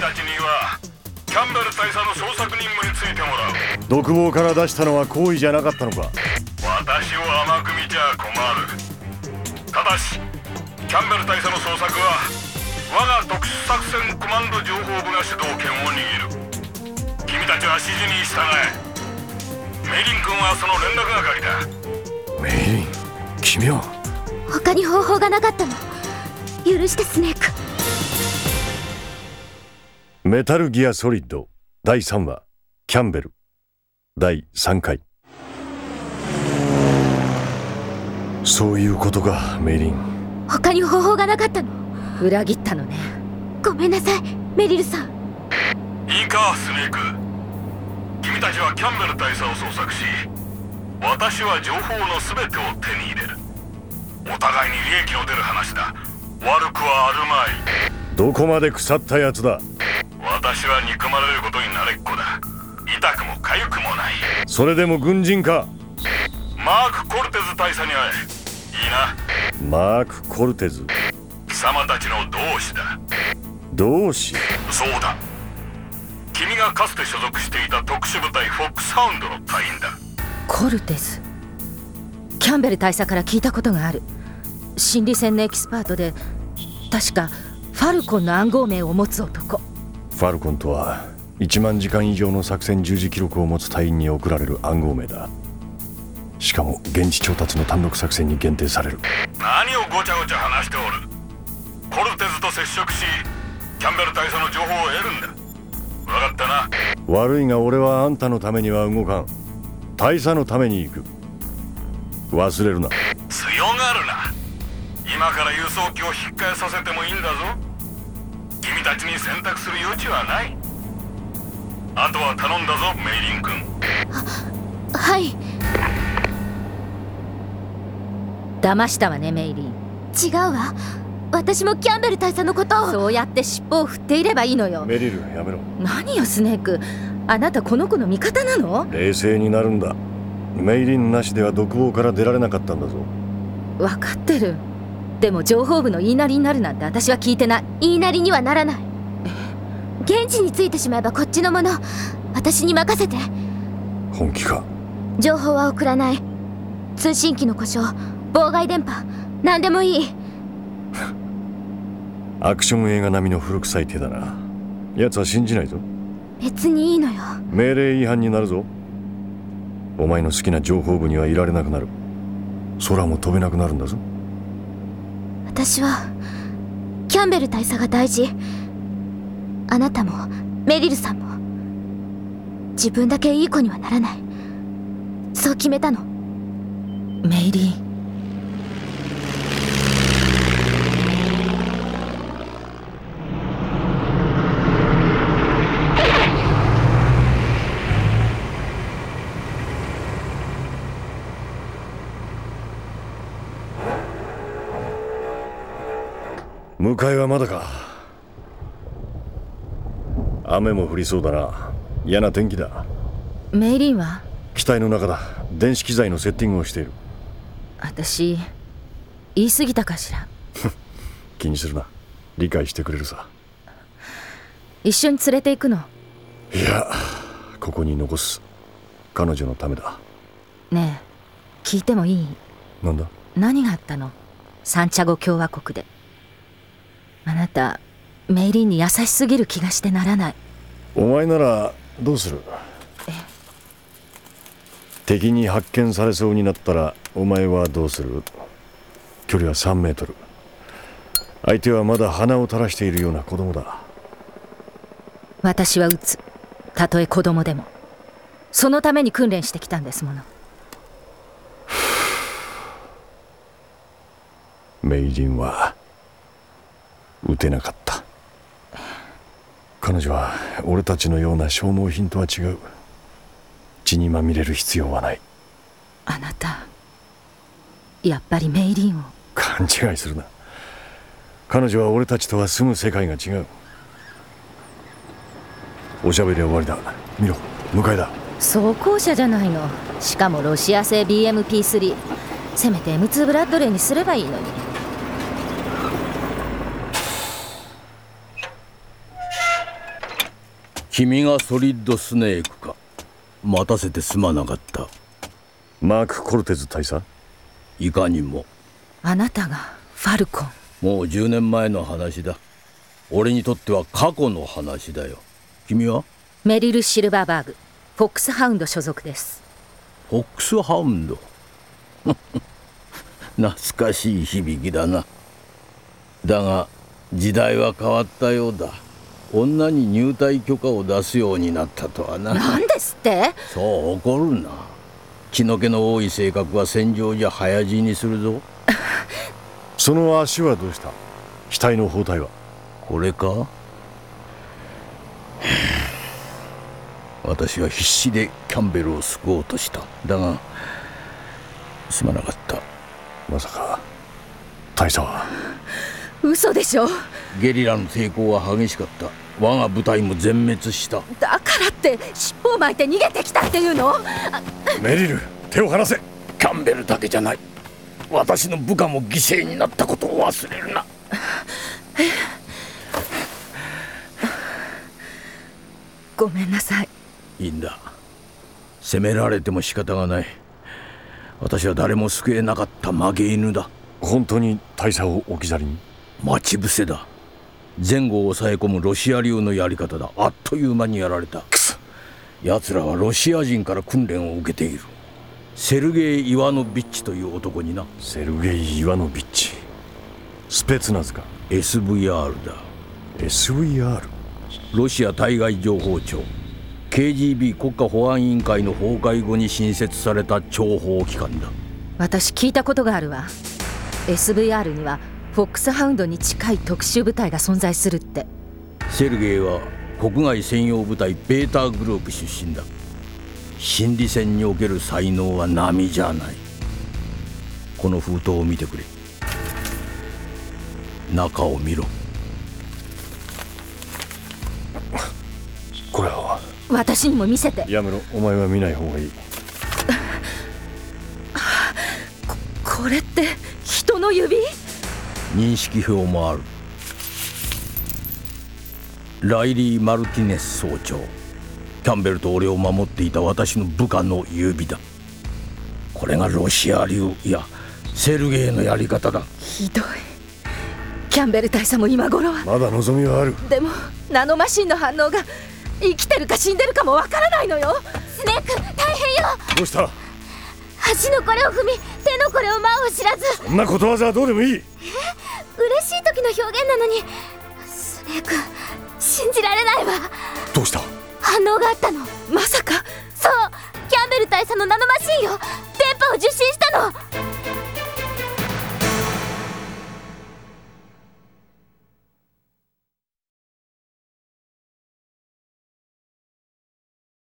たちにはキャンベル大佐の捜索任務についてもらう。独房から出したのは行為じゃなかったのか？私を甘く見ちゃ困る。ただしキャンベル大佐の捜索は我が特殊作戦コマンド情報部が主導権を握る。君たちは指示に従え。メイリン君はその連絡係だ。メイリン？君は？他に方法がなかったの。許してスネークメタルギアソリッド。第3話。キャンベル。第3回。そういうことかメイリン。他に方法がなかったの？裏切ったのね。ごめんなさいメリルさん。いいかスネーク。君たちはキャンベル大佐を捜索し私は情報の全てを手に入れる。お互いに利益の出る話だ。悪くはあるまい。どこまで腐ったやつだ私は憎まれることに慣れっこだ。痛くも痒くもない。それでも軍人か？マーク・コルテズ大佐に会え。いいな。マーク・コルテズ。貴様たちの同志だ。同志？そうだ。君がかつて所属していた特殊部隊フォックスハウンドの隊員だ。コルテズ。キャンベル大佐から聞いたことがある。心理戦のエキスパートで確かファルコンの暗号名を持つ男ファルコンとは1万時間以上の作戦従事記録を持つ隊員に送られる暗号名だ。しかも現地調達の単独作戦に限定される。何をごちゃごちゃ話しておる。コルテズと接触しキャンベル大佐の情報を得るんだ。分かったな。悪いが俺はあんたのためには動かん。大佐のために行く。忘れるな。強がるな。今から輸送機を引っ返させてもいいんだぞちに選択する余地はない。あとは頼んだぞメイリン君。はい。騙したわねメイリー違うわ。私もキャンベル大佐のことを。そうやって尻尾を振っていればいいのよ。メリルやめろ。何よスネーク。あなたこの子の味方なの？冷静になるんだ。メイリンなしでは独房から出られなかったんだぞ。分かってるでも情報部の言いなりになるなんて私は聞いてない。言いなりにはならない。現地に着いてしまえばこっちのもの。私に任せて。本気か？情報は送らない。通信機の故障。妨害電波。何でもいい。アクション映画並みの古臭い手だな。奴は信じないぞ。別にいいのよ。命令違反になるぞ。お前の好きな情報部にはいられなくなる。空も飛べなくなるんだぞ私はキャンベル大佐が大事。あなたもメリルさんも。自分だけいい子にはならない。そう決めたの。メイリー。迎えはまだか。雨も降りそうだな。嫌な天気だ。メイリーは？機体の中だ。電子機材のセッティングをしている。私言い過ぎたかしら。気にするな。理解してくれるさ。一緒に連れて行くの？いやここに残す。彼女のためだ。ねえ聞いてもいい？なんだ？何があったの？サンチャゴ共和国であなたメイリーに優しすぎる気がしてならない。お前ならどうする？敵に発見されそうになったらお前はどうする？距離は3メートル。相手はまだ鼻を垂らしているような子供だ。私は撃つ。たとえ子供でも。そのために訓練してきたんですもの。メイリンは撃てなかった。彼女は俺たちのような消耗品とは違う。血にまみれる必要はない。あなたやっぱりメイリーンを。勘違いするな。彼女は俺たちとは住む世界が違う。おしゃべりは終わりだ。見ろ迎えだ。装甲車じゃないの。しかもロシア製 BMP3 せめて M2 ブラッドレーにすればいいのに君がソリッドスネークか。待たせてすまなかった。マーク・コルテズ大佐？いかにも。あなたがファルコン。もう10年前の話だ。俺にとっては過去の話だよ。君は？メリル・シルバーバーグ。フォックスハウンド所属です。フォックスハウンド？懐かしい響きだな。だが時代は変わったようだ女に入隊許可を出すようになったとはな。何ですって？そう怒るな。血の気の多い性格は戦場じゃ早死にするぞ。その足はどうした？額の包帯は？これか？私は必死でキャンベルを救おうとした。だがすまなかった。まさか大佐は？嘘でしょ？ゲリラの抵抗は激しかった。我が部隊も全滅した。だからって尻尾を巻いて逃げてきたっていうの？メリル手を離せ。キャンベルだけじゃない。私の部下も犠牲になったことを忘れるな。ごめんなさい。いいんだ。責められても仕方がない。私は誰も救えなかった負け犬だ。本当に大佐を置き去りに？待ち伏せだ。前後を抑え込むロシア流のやり方だ。あっという間にやられた。奴らはロシア人から訓練を受けている。セルゲイ・イワノビッチという男にな。セルゲイ・イワノビッチ。スペツナズか。SVR だ。SVR ロシア対外情報庁。KGB 国家保安委員会の崩壊後に新設された諜報機関だ。私聞いたことがあるわ。SVR にはフォックスハウンドに近い特殊部隊が存在するって。セルゲイは国外専用部隊ベータグループ出身だ。心理戦における才能は並じゃない。この封筒を見てくれ。中を見ろ。これは。私にも見せて。やめろ。お前は見ない方がいい。これって人の指？認識表もある。ライリー・マルティネス総長。キャンベルと俺を守っていた私の部下の指だ。これがロシア流。いやセルゲイのやり方だ。ひどい。キャンベル大佐も今頃は。まだ望みはある。でもナノマシンの反応が生きてるか死んでるかもわからないのよ。スネーク大変よ。どうした？足のこれを踏み手のこれを真を知らず。そんなことわざはどうでもいい。嬉しい時の表現なのに。スネーク信じられないわ。どうした？反応があったの。まさ